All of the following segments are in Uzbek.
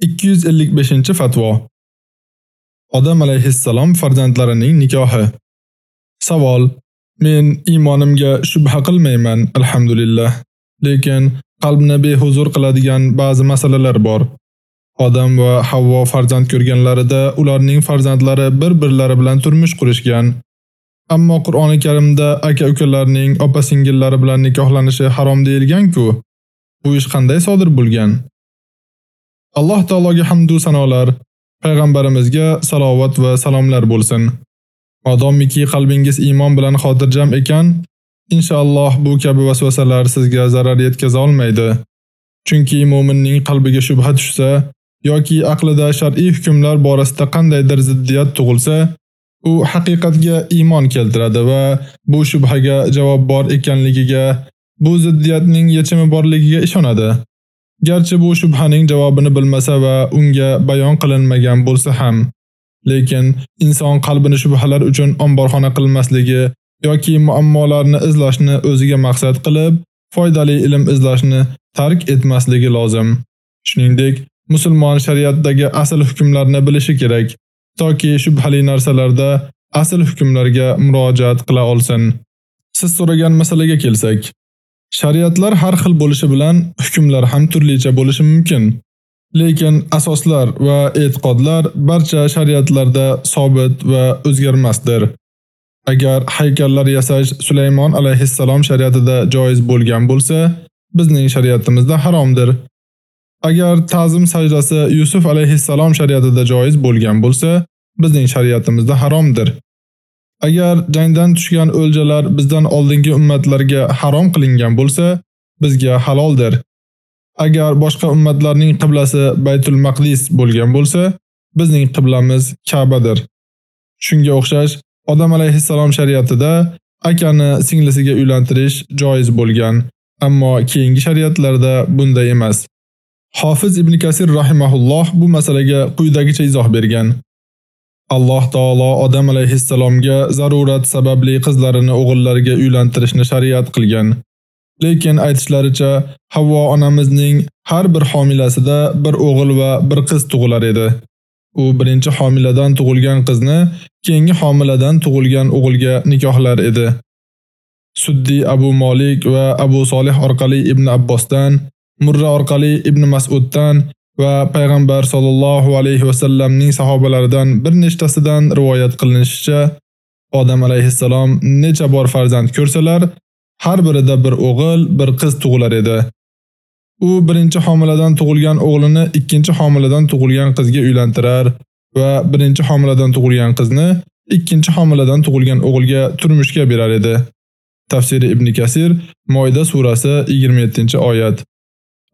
255-fatvo. Odam alayhissalom farzandlarining nikohi. Savol: Men iymonimga shubha qilmayman, alhamdulillah. Lekin qalbni behuzur qiladigan ba'zi masalalar bor. Odam va Havvo farzand ko'rganlarida ularning farzandlari bir-birlari bilan turmush qurishgan. Ammo Qur'oni Karimda aka-ukalarning opa-singillari bilan nikohlanishi harom deyilgan-ku. Bu ish qanday sodir bo'lgan? Alloh taologa hamd va sanolar, payg'ambarimizga salovat va salomlar bo'lsin. Modomiki qalbingiz iymon bilan xotirjam ekan, inshaalloh bu kabi vasvasalar sizga zarar yetkaza olmaydi. Chunki mu'minning qalbiga shubha tushsa yoki aqlida shar'iy hukmlar borasida qandaydir ziddiyat tug'ilsa, u haqiqatga iymon keltiradi va bu shubhaga javob bor ekanligiga, bu ziddiyatning yechimi borligiga ishonadi. Garchi bu shubhaning javobini bilmasa va unga bayon qilinmagan bo'lsa ham, lekin inson qalbini shubhalar uchun omborxona qilmasligi yoki muammolarni izlashni o'ziga maqsad qilib, foydali ilm izlashni tark etmasligi lozim. Shuningdek, musulmon shariatdagi asl hukmlarni bilishi kerak, toki shubhali narsalarda asl hukmlarga murojaat qila olsin. Siz so'ragan masalaga kelsak, Shariatlar har xil bo'lishi bilan hukmlar ham turlicha bo'lishi mumkin. Lekin asoslar va e'tiqodlar barcha shariatlarda sobit va o'zgarmasdir. Agar haykallar yasash Sulaymon alayhissalom shariatida joiz bo'lgan bo'lsa, bizning shariatimizda haromdir. Agar ta'zim sajdasi Yusuf alayhissalom shariatida joiz bo'lgan bo'lsa, bizning shariatimizda haromdir. Agar jangdan tushgan o'ljalar bizdan oldingi ummatlarga harom qilingan bo'lsa, bizga haloldir. Agar boshqa ummatlarning qiblasi Baytul Maqdis bo'lgan bo'lsa, bizning qiblamiz Ka'badir. Shunga o'xshash Odam alayhissalom shariatida akani singlisiga uylantirish joiz bo'lgan, ammo keyingi shariatlarda bunday emas. Hofiz Ibn Kasir rahimahulloh bu masalaga quyidagicha izoh bergan. Alloh taolo Odam alayhissalomga zarurat sababli qizlarini o'g'illariga uylantirishni shariat qilgan. Lekin aytishlaricha, Havvo onamizning har bir homilasida bir o'g'il va bir qiz tug'ilar edi. U birinchi homiladan tug'ilgan qizni keyingi homiladan tug'ilgan o'g'ilga nikohlar edi. Suddi Abu Malik va Abu Solih orqali Ibn Abbosdan, Murra orqali Ibn Mas'uddan va payg'ambar sollallohu alayhi va sallamning sahobalaridan bir nechtasidan rivoyat qilinishicha, Odam alayhissalom necha bor farzand ko'rsalar, har birida bir o'g'il, bir qiz tug'ilar edi. U birinchi homiladan tug'ilgan o'g'lini ikkinchi homiladan tug'ilgan qizga uylantirar va birinchi homiladan tug'ilgan qizni ikkinchi homiladan tug'ilgan o'g'ilga turmushga berar edi. Tafsiri Ibn Kasir, Moida surasi 27-oyat.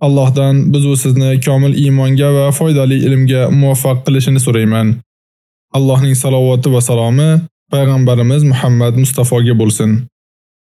Allohdan biz va sizni komil iymonga va foydali ilmga muvaffaq qilishini so'rayman. Allohning salovati va salomi payg'ambarimiz Muhammad Mustafoga bo'lsin.